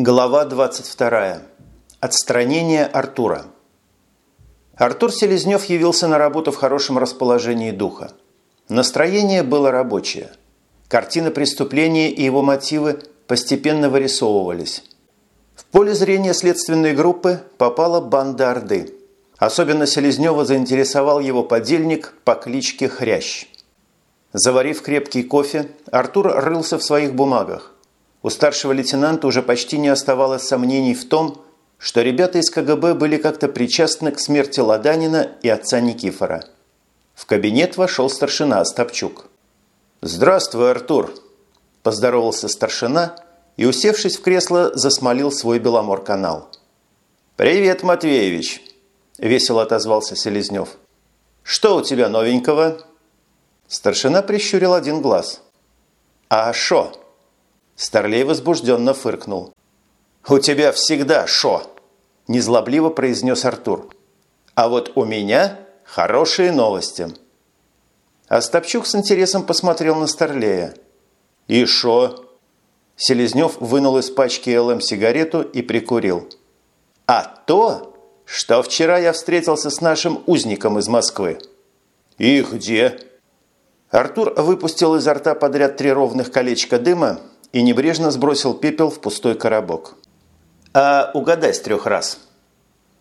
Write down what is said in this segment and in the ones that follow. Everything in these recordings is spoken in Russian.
Глава 22. Отстранение Артура. Артур Селезнев явился на работу в хорошем расположении духа. Настроение было рабочее. Картина преступления и его мотивы постепенно вырисовывались. В поле зрения следственной группы попала банда Орды. Особенно Селезнева заинтересовал его подельник по кличке Хрящ. Заварив крепкий кофе, Артур рылся в своих бумагах. У старшего лейтенанта уже почти не оставалось сомнений в том, что ребята из КГБ были как-то причастны к смерти Ладанина и отца Никифора. В кабинет вошел старшина Остапчук. «Здравствуй, Артур!» – поздоровался старшина и, усевшись в кресло, засмолил свой Беломор-канал. «Привет, Матвеевич!» – весело отозвался Селезнев. «Что у тебя новенького?» Старшина прищурил один глаз. «А шо?» Старлей возбужденно фыркнул. «У тебя всегда шо!» – незлобливо произнес Артур. «А вот у меня хорошие новости». Остапчук с интересом посмотрел на Старлея. «И шо?» Селезнев вынул из пачки ЛМ сигарету и прикурил. «А то, что вчера я встретился с нашим узником из Москвы». «И где?» Артур выпустил изо рта подряд три ровных колечка дыма и небрежно сбросил пепел в пустой коробок. «А угадай с трех раз».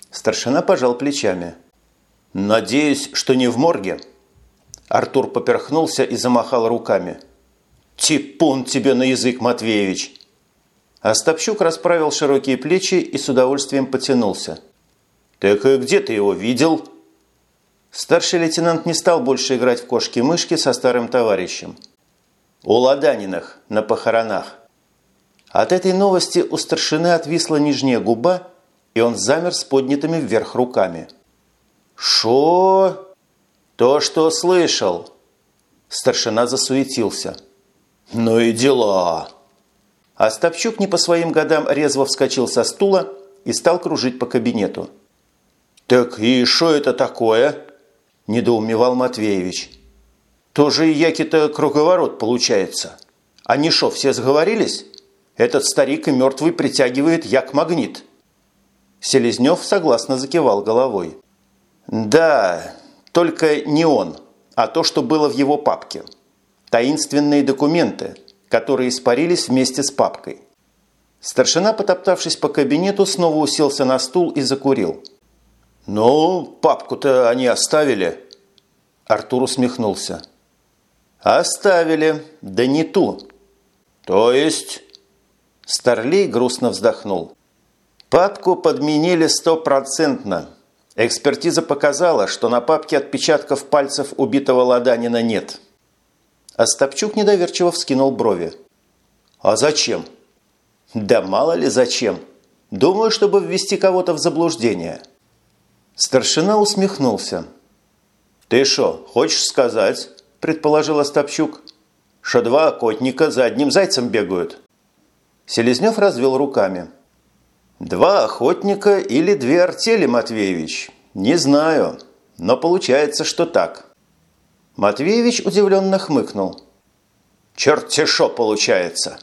Старшина пожал плечами. «Надеюсь, что не в морге?» Артур поперхнулся и замахал руками. «Типун тебе на язык, Матвеевич!» Остапчук расправил широкие плечи и с удовольствием потянулся. «Так и где ты его видел?» Старший лейтенант не стал больше играть в кошки-мышки со старым товарищем. У Ладаниных на похоронах. От этой новости у старшины отвисла нижняя губа, и он замер с поднятыми вверх руками. «Шо?» «То, что слышал!» Старшина засуетился. «Ну и дела!» Остапчук не по своим годам резво вскочил со стула и стал кружить по кабинету. «Так и что это такое?» – недоумевал Матвеевич. Тоже и яки-то круговорот получается. Они шо, все сговорились? Этот старик и мертвый притягивает як магнит. Селезнев согласно закивал головой. Да, только не он, а то, что было в его папке. Таинственные документы, которые испарились вместе с папкой. Старшина, потоптавшись по кабинету, снова уселся на стул и закурил. «Ну, папку-то они оставили». Артур усмехнулся. «Оставили, да не ту». «То есть?» Старлей грустно вздохнул. «Папку подменили стопроцентно. Экспертиза показала, что на папке отпечатков пальцев убитого Ладанина нет». Остапчук недоверчиво вскинул брови. «А зачем?» «Да мало ли зачем. Думаю, чтобы ввести кого-то в заблуждение». Старшина усмехнулся. «Ты что, хочешь сказать, – предположил Остапчук. «Что два охотника за одним зайцем бегают». Селезнев развел руками. «Два охотника или две артели, Матвеевич? Не знаю, но получается, что так». Матвеевич удивленно хмыкнул. «Черт-те шо получается!»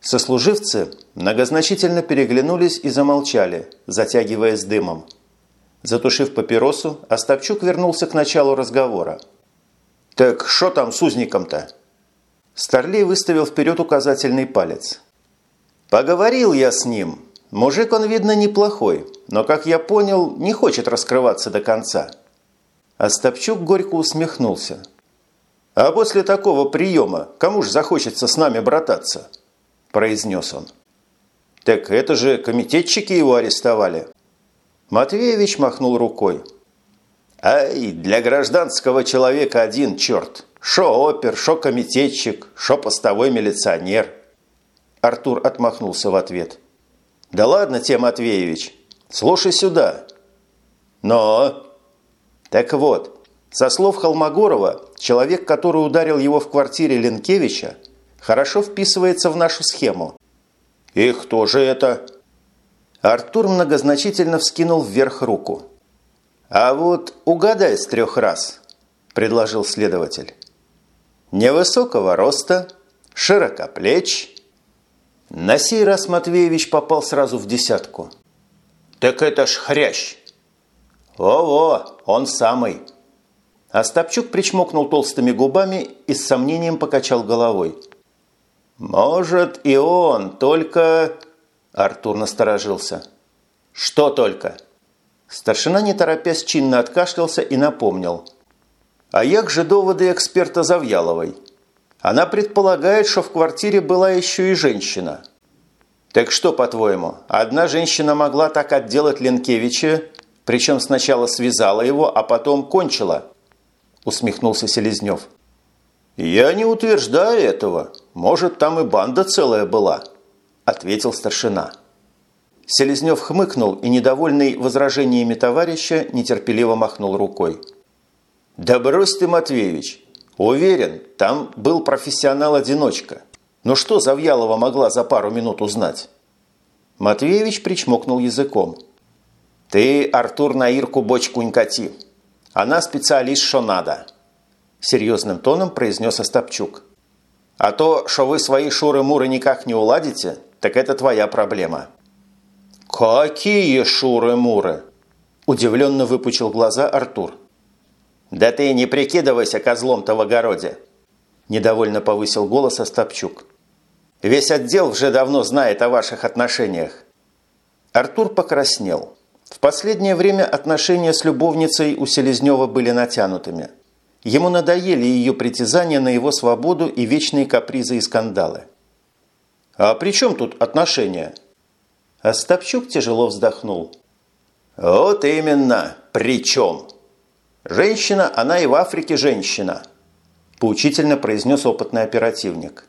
Сослуживцы многозначительно переглянулись и замолчали, затягиваясь дымом. Затушив папиросу, Остапчук вернулся к началу разговора – «Так что там с узником-то?» Старлей выставил вперед указательный палец. «Поговорил я с ним. Мужик он, видно, неплохой, но, как я понял, не хочет раскрываться до конца». Остапчук горько усмехнулся. «А после такого приема кому ж захочется с нами брататься?» – произнес он. «Так это же комитетчики его арестовали». Матвеевич махнул рукой. Ай, для гражданского человека один черт. Шо опер, шо комитетчик, шо постовой милиционер. Артур отмахнулся в ответ. Да ладно тебе, Матвеевич, слушай сюда. Но... Так вот, со слов Холмогорова, человек, который ударил его в квартире Ленкевича, хорошо вписывается в нашу схему. И кто же это? Артур многозначительно вскинул вверх руку. «А вот угадай с трех раз», – предложил следователь. «Невысокого роста, широкоплеч». На сей раз Матвеевич попал сразу в десятку. «Так это ж хрящ!» «О-во, он самый!» Остапчук причмокнул толстыми губами и с сомнением покачал головой. «Может, и он, только...» Артур насторожился. «Что только?» Старшина, не торопясь, чинно откашлялся и напомнил. «А як же доводы эксперта Завьяловой?» Она предполагает, что в квартире была еще и женщина. Так что, по-твоему, одна женщина могла так отделать Ленкевича, причем сначала связала его, а потом кончила? Усмехнулся Селезнев. Я не утверждаю этого. Может, там и банда целая была, ответил старшина. Селезнев хмыкнул и, недовольный возражениями товарища, нетерпеливо махнул рукой. «Да брось ты, Матвеевич, Уверен, там был профессионал-одиночка. Но что Завьялова могла за пару минут узнать? Матвеевич причмокнул языком. «Ты, Артур, на Ирку бочку не кати. Она специалист, что надо», – серьезным тоном произнес Остапчук. «А то, что вы свои шуры-муры никак не уладите, так это твоя проблема». «Какие шуры-муры?» – удивленно выпучил глаза Артур. «Да ты не прикидывайся козлом-то в огороде!» Недовольно повысил голос Остапчук. «Весь отдел уже давно знает о ваших отношениях». Артур покраснел. В последнее время отношения с любовницей у Селезнева были натянутыми. Ему надоели ее притязания на его свободу и вечные капризы и скандалы. «А при чем тут отношения?» Остапчук тяжело вздохнул. «Вот именно, при чем?» «Женщина, она и в Африке женщина», – поучительно произнес опытный оперативник.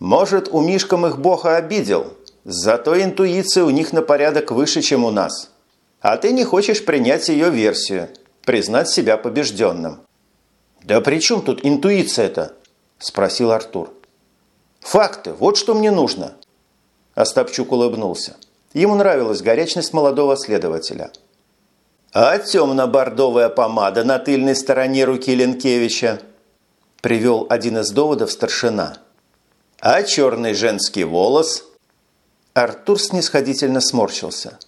«Может, у Мишкам их Бога обидел, зато интуиция у них на порядок выше, чем у нас. А ты не хочешь принять ее версию, признать себя побежденным». «Да при чем тут интуиция-то?» – спросил Артур. «Факты, вот что мне нужно». Остапчук улыбнулся. Ему нравилась горячность молодого следователя – «А темно-бордовая помада на тыльной стороне руки Ленкевича?» – привел один из доводов старшина. «А черный женский волос?» Артур снисходительно сморщился.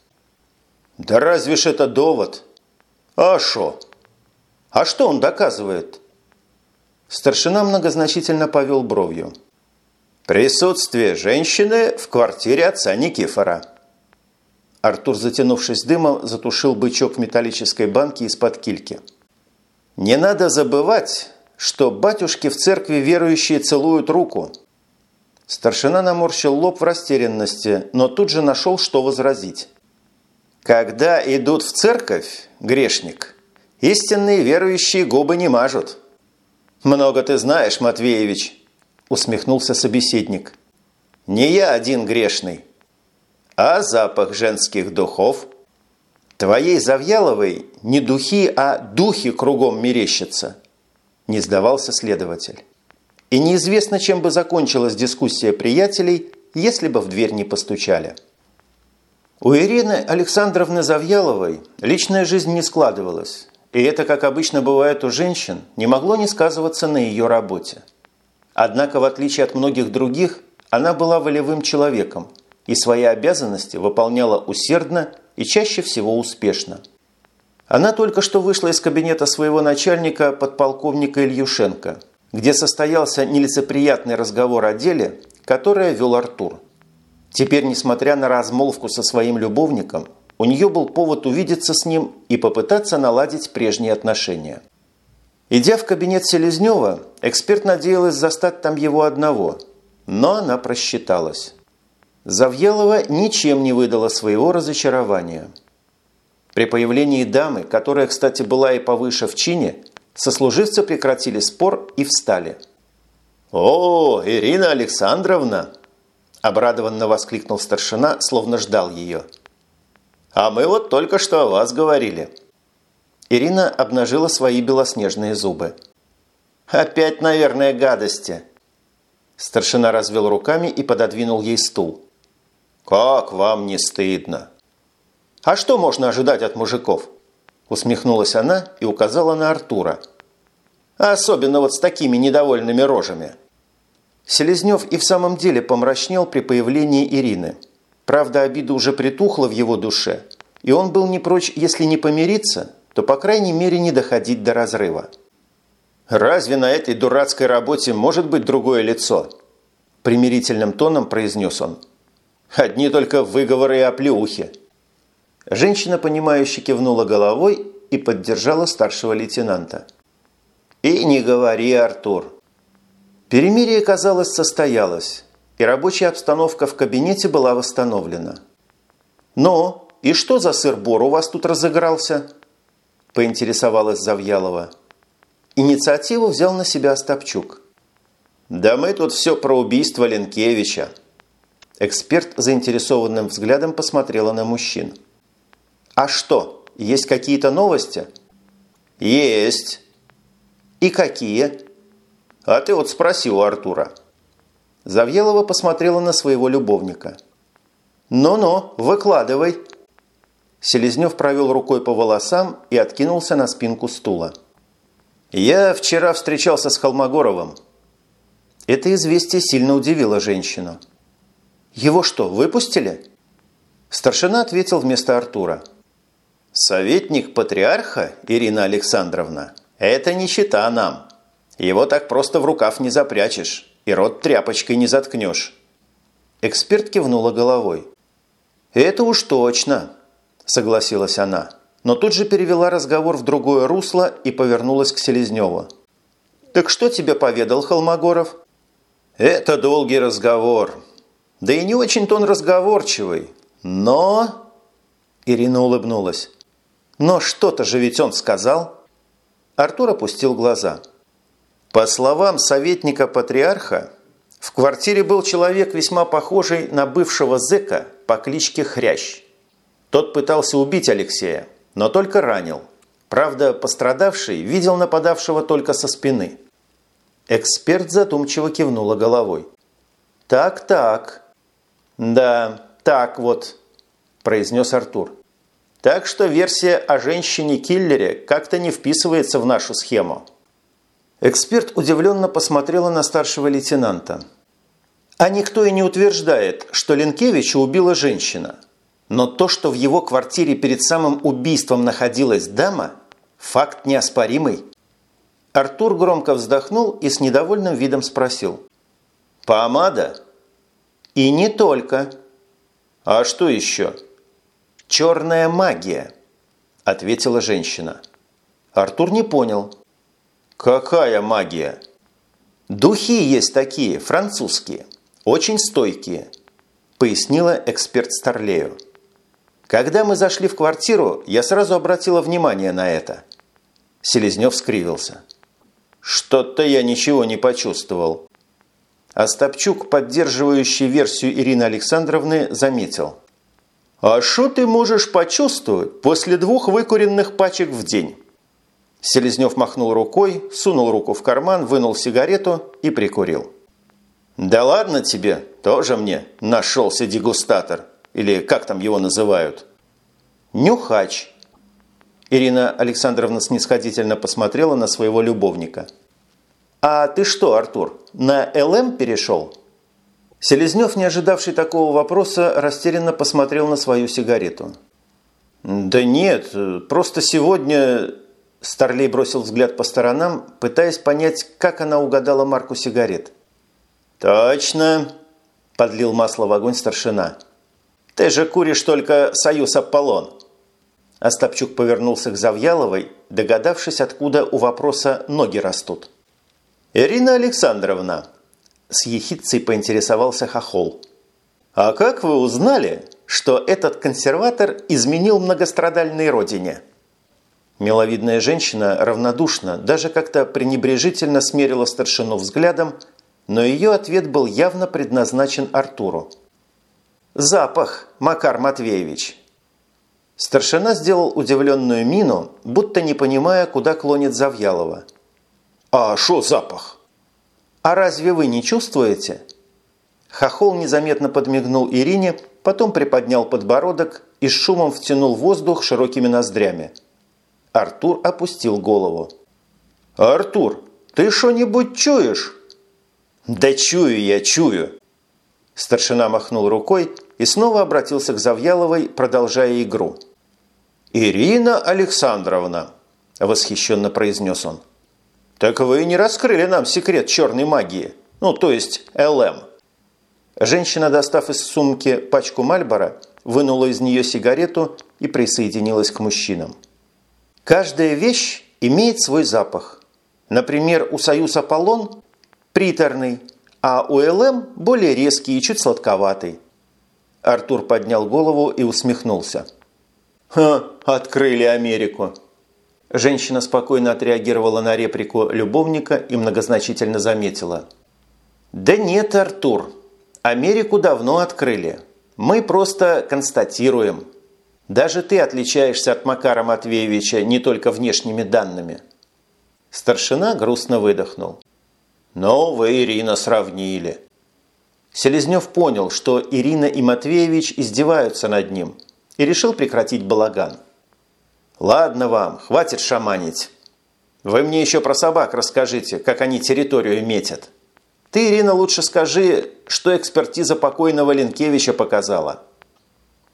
«Да разве ж это довод?» «А шо?» «А что он доказывает?» Старшина многозначительно повел бровью. «Присутствие женщины в квартире отца Никифора». Артур, затянувшись дымом, затушил бычок в металлической банке из-под кильки. «Не надо забывать, что батюшки в церкви верующие целуют руку». Старшина наморщил лоб в растерянности, но тут же нашел, что возразить. «Когда идут в церковь, грешник, истинные верующие губы не мажут». «Много ты знаешь, Матвеевич», – усмехнулся собеседник. «Не я один грешный. А запах женских духов? Твоей Завьяловой не духи, а духи кругом мерещатся. Не сдавался следователь. И неизвестно, чем бы закончилась дискуссия приятелей, если бы в дверь не постучали. У Ирины Александровны Завьяловой личная жизнь не складывалась, и это, как обычно бывает у женщин, не могло не сказываться на ее работе. Однако, в отличие от многих других, она была волевым человеком, и свои обязанности выполняла усердно и чаще всего успешно. Она только что вышла из кабинета своего начальника, подполковника Ильюшенко, где состоялся нелицеприятный разговор о деле, которое вел Артур. Теперь, несмотря на размолвку со своим любовником, у нее был повод увидеться с ним и попытаться наладить прежние отношения. Идя в кабинет Селезнева, эксперт надеялась застать там его одного, но она просчиталась. Завьялова ничем не выдала своего разочарования. При появлении дамы, которая, кстати, была и повыше в чине, сослуживцы прекратили спор и встали. «О, Ирина Александровна!» – обрадованно воскликнул старшина, словно ждал ее. «А мы вот только что о вас говорили». Ирина обнажила свои белоснежные зубы. «Опять, наверное, гадости!» Старшина развел руками и пододвинул ей стул. «Как вам не стыдно?» «А что можно ожидать от мужиков?» Усмехнулась она и указала на Артура. «Особенно вот с такими недовольными рожами». Селезнев и в самом деле помрачнел при появлении Ирины. Правда, обида уже притухла в его душе, и он был не прочь, если не помириться, то, по крайней мере, не доходить до разрыва. «Разве на этой дурацкой работе может быть другое лицо?» Примирительным тоном произнес он. «Одни только выговоры и оплеухи». Женщина, понимающе кивнула головой и поддержала старшего лейтенанта. «И не говори, Артур». Перемирие, казалось, состоялось, и рабочая обстановка в кабинете была восстановлена. «Ну, и что за сыр-бор у вас тут разыгрался?» – поинтересовалась Завьялова. Инициативу взял на себя Остапчук. «Да мы тут все про убийство Ленкевича». Эксперт заинтересованным взглядом посмотрела на мужчин. «А что, есть какие-то новости?» «Есть». «И какие?» «А ты вот спроси у Артура». Завьелова посмотрела на своего любовника. «Ну-ну, выкладывай». Селезнев провел рукой по волосам и откинулся на спинку стула. «Я вчера встречался с Холмогоровым». Это известие сильно удивило женщину. «Его что, выпустили?» Старшина ответил вместо Артура. «Советник патриарха, Ирина Александровна, это не чита нам. Его так просто в рукав не запрячешь и рот тряпочкой не заткнешь». Эксперт кивнула головой. «Это уж точно», – согласилась она но тут же перевела разговор в другое русло и повернулась к Селезневу. «Так что тебе поведал Холмогоров?» «Это долгий разговор. Да и не очень-то он разговорчивый. Но...» Ирина улыбнулась. «Но что-то же ведь он сказал». Артур опустил глаза. По словам советника-патриарха, в квартире был человек, весьма похожий на бывшего зэка по кличке Хрящ. Тот пытался убить Алексея, но только ранил. Правда, пострадавший видел нападавшего только со спины. Эксперт задумчиво кивнула головой. «Так-так». «Да, так вот», – произнес Артур. «Так что версия о женщине-киллере как-то не вписывается в нашу схему». Эксперт удивленно посмотрела на старшего лейтенанта. «А никто и не утверждает, что Ленкевича убила женщина. Но то, что в его квартире перед самым убийством находилась дама, факт неоспоримый. Артур громко вздохнул и с недовольным видом спросил. «Помада?» «И не только». «А что еще?» «Черная магия», – ответила женщина. Артур не понял. «Какая магия?» «Духи есть такие, французские, очень стойкие», – пояснила эксперт Старлею. Когда мы зашли в квартиру, я сразу обратила внимание на это. Селезнев скривился. Что-то я ничего не почувствовал. Остапчук, поддерживающий версию Ирины Александровны, заметил. «А что ты можешь почувствовать после двух выкуренных пачек в день?» Селезнев махнул рукой, сунул руку в карман, вынул сигарету и прикурил. «Да ладно тебе, тоже мне нашелся дегустатор», или как там его называют? Нюхач. Ирина Александровна снисходительно посмотрела на своего любовника. «А ты что, Артур, на ЛМ перешел?» Селезнев, не ожидавший такого вопроса, растерянно посмотрел на свою сигарету. «Да нет, просто сегодня...» Старлей бросил взгляд по сторонам, пытаясь понять, как она угадала марку сигарет. «Точно!» – подлил масло в огонь старшина. Ты же куришь только «Союз Аполлон». Остапчук повернулся к Завьяловой, догадавшись, откуда у вопроса ноги растут. «Ирина Александровна», – с ехидцей поинтересовался Хохол. «А как вы узнали, что этот консерватор изменил многострадальной родине?» Миловидная женщина равнодушно, даже как-то пренебрежительно смерила старшину взглядом, но ее ответ был явно предназначен Артуру. «Запах, Макар Матвеевич!» Старшина сделал удивленную мину, будто не понимая, куда клонит Завьялова. «А шо запах?» «А разве вы не чувствуете?» Хохол незаметно подмигнул Ирине, потом приподнял подбородок и с шумом втянул воздух широкими ноздрями. Артур опустил голову. «Артур, ты что-нибудь чуешь?» «Да чую я, чую!» Старшина махнул рукой и снова обратился к Завьяловой, продолжая игру. «Ирина Александровна!» – восхищенно произнес он. «Так вы не раскрыли нам секрет черной магии, ну, то есть ЛМ». Женщина, достав из сумки пачку Мальбора, вынула из нее сигарету и присоединилась к мужчинам. Каждая вещь имеет свой запах. Например, у «Союз Аполлон» приторный, а у ЛМ более резкий и чуть сладковатый. Артур поднял голову и усмехнулся. «Ха, открыли Америку!» Женщина спокойно отреагировала на реплику любовника и многозначительно заметила. «Да нет, Артур, Америку давно открыли. Мы просто констатируем. Даже ты отличаешься от Макара Матвеевича не только внешними данными». Старшина грустно выдохнул. «Но вы, Ирина, сравнили». Селезнев понял, что Ирина и Матвеевич издеваются над ним и решил прекратить балаган. «Ладно вам, хватит шаманить. Вы мне еще про собак расскажите, как они территорию метят. Ты, Ирина, лучше скажи, что экспертиза покойного Ленкевича показала».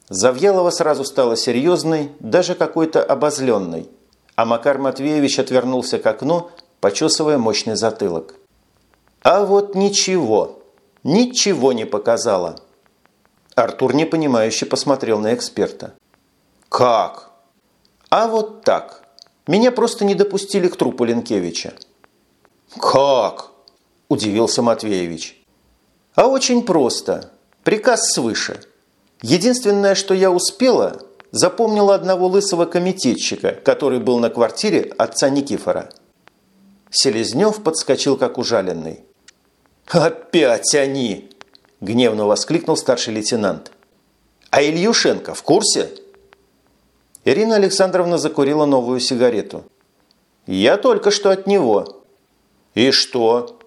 Завьялова сразу стала серьезной, даже какой-то обозленной, а Макар Матвеевич отвернулся к окну, почесывая мощный затылок. «А вот ничего, ничего не показала». Артур непонимающе посмотрел на эксперта. «Как?» «А вот так. Меня просто не допустили к трупу Ленкевича». «Как?» – удивился Матвеевич. «А очень просто. Приказ свыше. Единственное, что я успела, запомнила одного лысого комитетчика, который был на квартире отца Никифора». Селезнев подскочил, как ужаленный. «Опять они!» – гневно воскликнул старший лейтенант. «А Ильюшенко в курсе?» Ирина Александровна закурила новую сигарету. «Я только что от него». «И что?»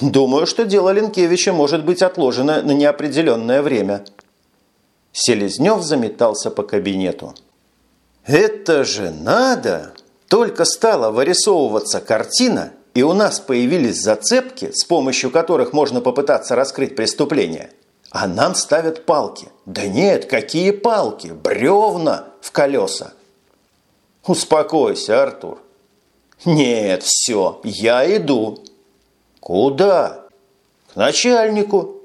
«Думаю, что дело Ленкевича может быть отложено на неопределенное время». Селезнев заметался по кабинету. «Это же надо! Только стала вырисовываться картина, и у нас появились зацепки, с помощью которых можно попытаться раскрыть преступление. А нам ставят палки. Да нет, какие палки? Бревна!» в колеса. Успокойся, Артур. Нет, все, я иду. Куда? К начальнику.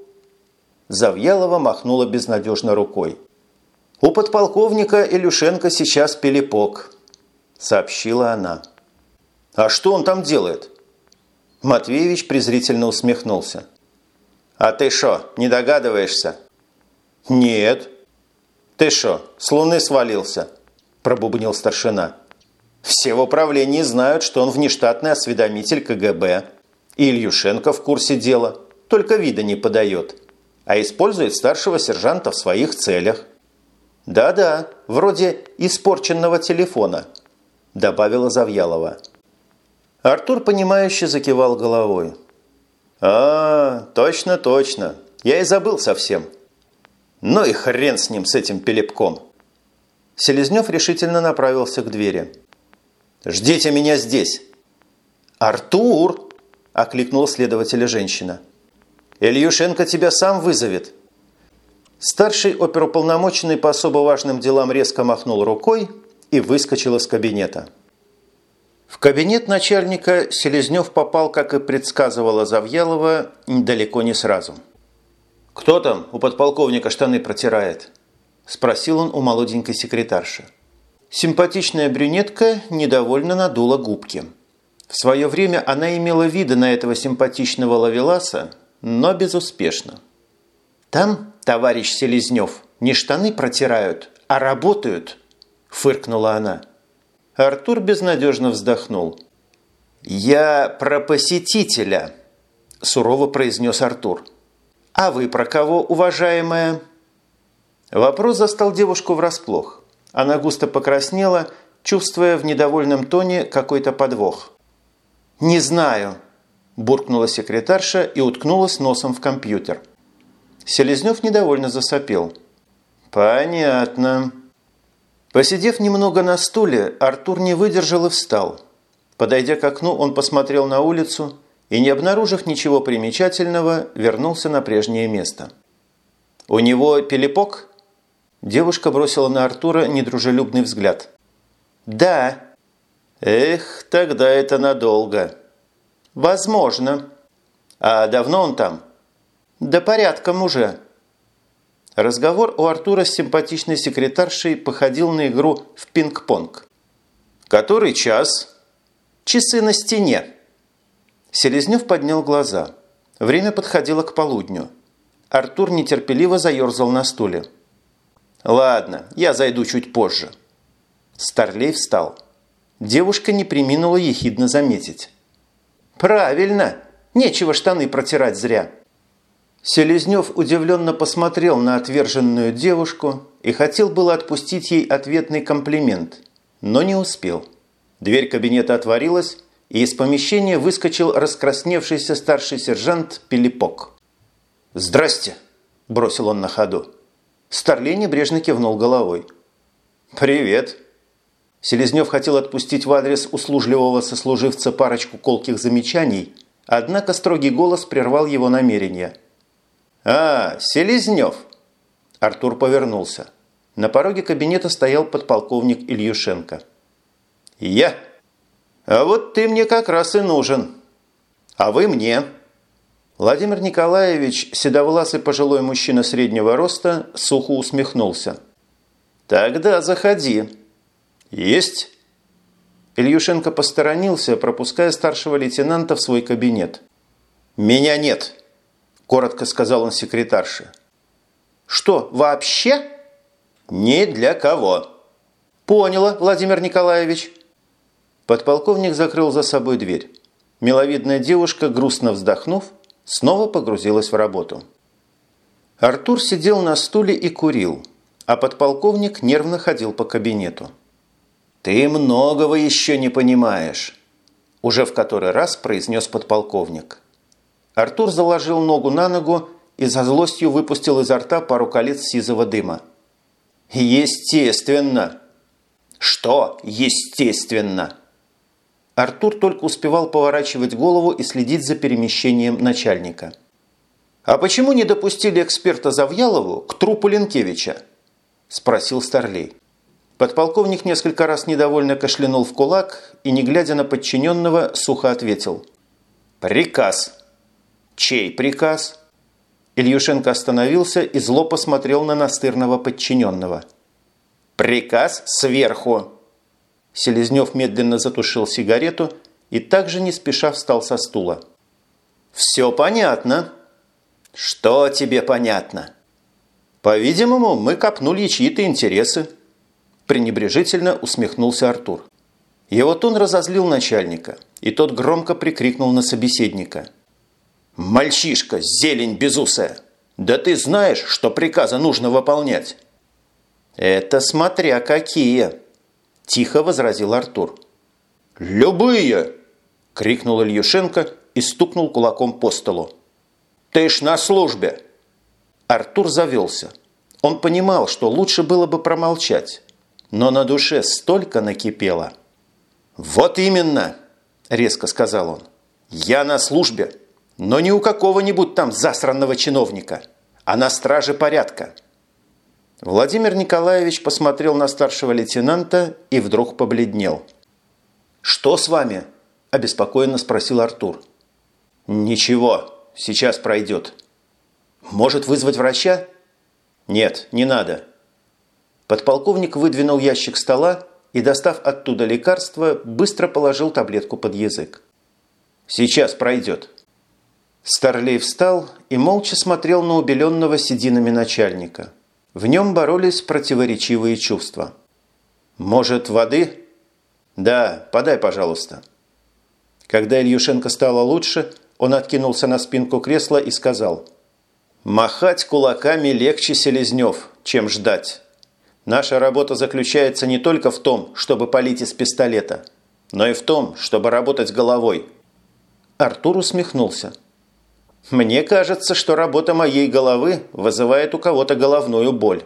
Завьялова махнула безнадежно рукой. У подполковника Илюшенко сейчас пелепок, сообщила она. А что он там делает? Матвеевич презрительно усмехнулся. «А ты что, не догадываешься?» «Нет», «Ты что, с луны свалился?» – пробубнил старшина. «Все в управлении знают, что он внештатный осведомитель КГБ. И Ильюшенко в курсе дела, только вида не подает, а использует старшего сержанта в своих целях». «Да-да, вроде испорченного телефона», – добавила Завьялова. Артур, понимающе закивал головой. «А, точно, точно. Я и забыл совсем. Ну и хрен с ним, с этим пелепком. Селезнев решительно направился к двери. «Ждите меня здесь!» «Артур!» – окликнула следователя женщина. «Ильюшенко тебя сам вызовет!» Старший оперуполномоченный по особо важным делам резко махнул рукой и выскочил из кабинета. В кабинет начальника Селезнев попал, как и предсказывала Завьялова, далеко не сразу – «Кто там у подполковника штаны протирает?» – спросил он у молоденькой секретарши. Симпатичная брюнетка недовольно надула губки. В свое время она имела виды на этого симпатичного лавеласа, но безуспешно. «Там, товарищ Селезнев, не штаны протирают, а работают», – фыркнула она. Артур безнадежно вздохнул. «Я про посетителя», – сурово произнес Артур. «А вы про кого, уважаемая?» Вопрос застал девушку врасплох. Она густо покраснела, чувствуя в недовольном тоне какой-то подвох. «Не знаю», – буркнула секретарша и уткнулась носом в компьютер. Селезнев недовольно засопел. «Понятно». Посидев немного на стуле, Артур не выдержал и встал. Подойдя к окну, он посмотрел на улицу и, не обнаружив ничего примечательного, вернулся на прежнее место. «У него пелепок?» Девушка бросила на Артура недружелюбный взгляд. «Да». «Эх, тогда это надолго». «Возможно». «А давно он там?» «Да порядком уже». Разговор у Артура с симпатичной секретаршей походил на игру в пинг-понг. «Который час?» «Часы на стене». Селезнев поднял глаза. Время подходило к полудню. Артур нетерпеливо заерзал на стуле. «Ладно, я зайду чуть позже». Старлей встал. Девушка не приминула ехидно заметить. «Правильно! Нечего штаны протирать зря!» Селезнев удивленно посмотрел на отверженную девушку и хотел было отпустить ей ответный комплимент, но не успел. Дверь кабинета отворилась, и из помещения выскочил раскрасневшийся старший сержант Пилипок. «Здрасте!» – бросил он на ходу. Старлей небрежно кивнул головой. «Привет!» Селезнев хотел отпустить в адрес услужливого сослуживца парочку колких замечаний, однако строгий голос прервал его намерение. «А, Селезнев!» Артур повернулся. На пороге кабинета стоял подполковник Ильюшенко. «Я!» А вот ты мне как раз и нужен. А вы мне. Владимир Николаевич, седовласый пожилой мужчина среднего роста, сухо усмехнулся. Тогда заходи. Есть. Ильюшенко посторонился, пропуская старшего лейтенанта в свой кабинет. «Меня нет», – коротко сказал он секретарше. «Что, вообще?» «Ни для кого». «Поняла, Владимир Николаевич». Подполковник закрыл за собой дверь. Миловидная девушка, грустно вздохнув, снова погрузилась в работу. Артур сидел на стуле и курил, а подполковник нервно ходил по кабинету. «Ты многого еще не понимаешь», – уже в который раз произнес подполковник. Артур заложил ногу на ногу и за злостью выпустил изо рта пару колец сизого дыма. «Естественно!» «Что естественно?» Артур только успевал поворачивать голову и следить за перемещением начальника. «А почему не допустили эксперта Завьялову к трупу Ленкевича?» – спросил Старлей. Подполковник несколько раз недовольно кашлянул в кулак и, не глядя на подчиненного, сухо ответил. «Приказ». «Чей приказ?» Ильюшенко остановился и зло посмотрел на настырного подчиненного. «Приказ сверху!» Селезнев медленно затушил сигарету и также не спеша встал со стула. «Все понятно». «Что тебе понятно?» «По-видимому, мы копнули чьи-то интересы», – пренебрежительно усмехнулся Артур. Его тон разозлил начальника, и тот громко прикрикнул на собеседника. «Мальчишка, зелень безусая! Да ты знаешь, что приказы нужно выполнять!» «Это смотря какие!» Тихо возразил Артур. «Любые!» – крикнул Ильюшенко и стукнул кулаком по столу. «Ты ж на службе!» Артур завелся. Он понимал, что лучше было бы промолчать, но на душе столько накипело. «Вот именно!» – резко сказал он. «Я на службе, но не у какого-нибудь там засранного чиновника, а на страже порядка». Владимир Николаевич посмотрел на старшего лейтенанта и вдруг побледнел. «Что с вами?» – обеспокоенно спросил Артур. «Ничего, сейчас пройдет». «Может вызвать врача?» «Нет, не надо». Подполковник выдвинул ящик стола и, достав оттуда лекарство, быстро положил таблетку под язык. «Сейчас пройдет». Старлей встал и молча смотрел на убеленного сединами начальника – в нем боролись противоречивые чувства. «Может, воды?» «Да, подай, пожалуйста». Когда Ильюшенко стало лучше, он откинулся на спинку кресла и сказал «Махать кулаками легче Селезнев, чем ждать. Наша работа заключается не только в том, чтобы палить из пистолета, но и в том, чтобы работать головой». Артур усмехнулся. Мне кажется, что работа моей головы вызывает у кого-то головную боль.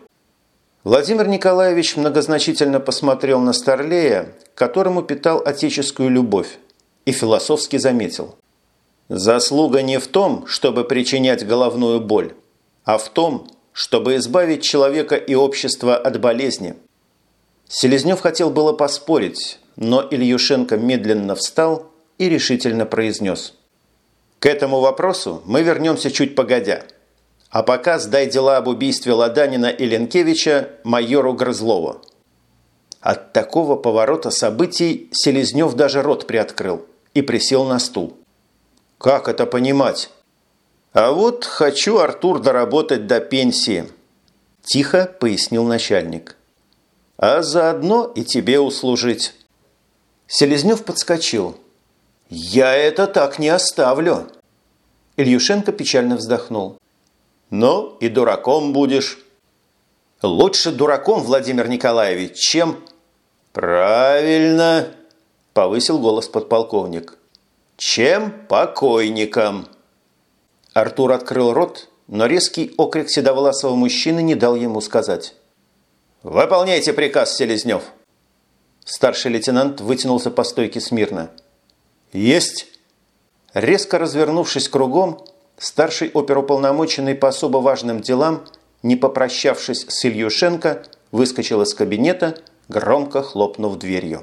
Владимир Николаевич многозначительно посмотрел на Старлея, которому питал отеческую любовь, и философски заметил. Заслуга не в том, чтобы причинять головную боль, а в том, чтобы избавить человека и общество от болезни. Селезнев хотел было поспорить, но Ильюшенко медленно встал и решительно произнес. «К этому вопросу мы вернемся чуть погодя. А пока сдай дела об убийстве Ладанина и Ленкевича майору Грызлову». От такого поворота событий Селезнев даже рот приоткрыл и присел на стул. «Как это понимать?» «А вот хочу, Артур, доработать до пенсии», – тихо пояснил начальник. «А заодно и тебе услужить». Селезнев подскочил. «Я это так не оставлю!» Ильюшенко печально вздохнул. «Ну, и дураком будешь». «Лучше дураком, Владимир Николаевич, чем...» «Правильно!» – повысил голос подполковник. «Чем покойником?» Артур открыл рот, но резкий окрик седовласого мужчины не дал ему сказать. «Выполняйте приказ, Селезнев!» Старший лейтенант вытянулся по стойке смирно. «Есть!» Резко развернувшись кругом, старший оперуполномоченный по особо важным делам, не попрощавшись с Ильюшенко, выскочил из кабинета, громко хлопнув дверью.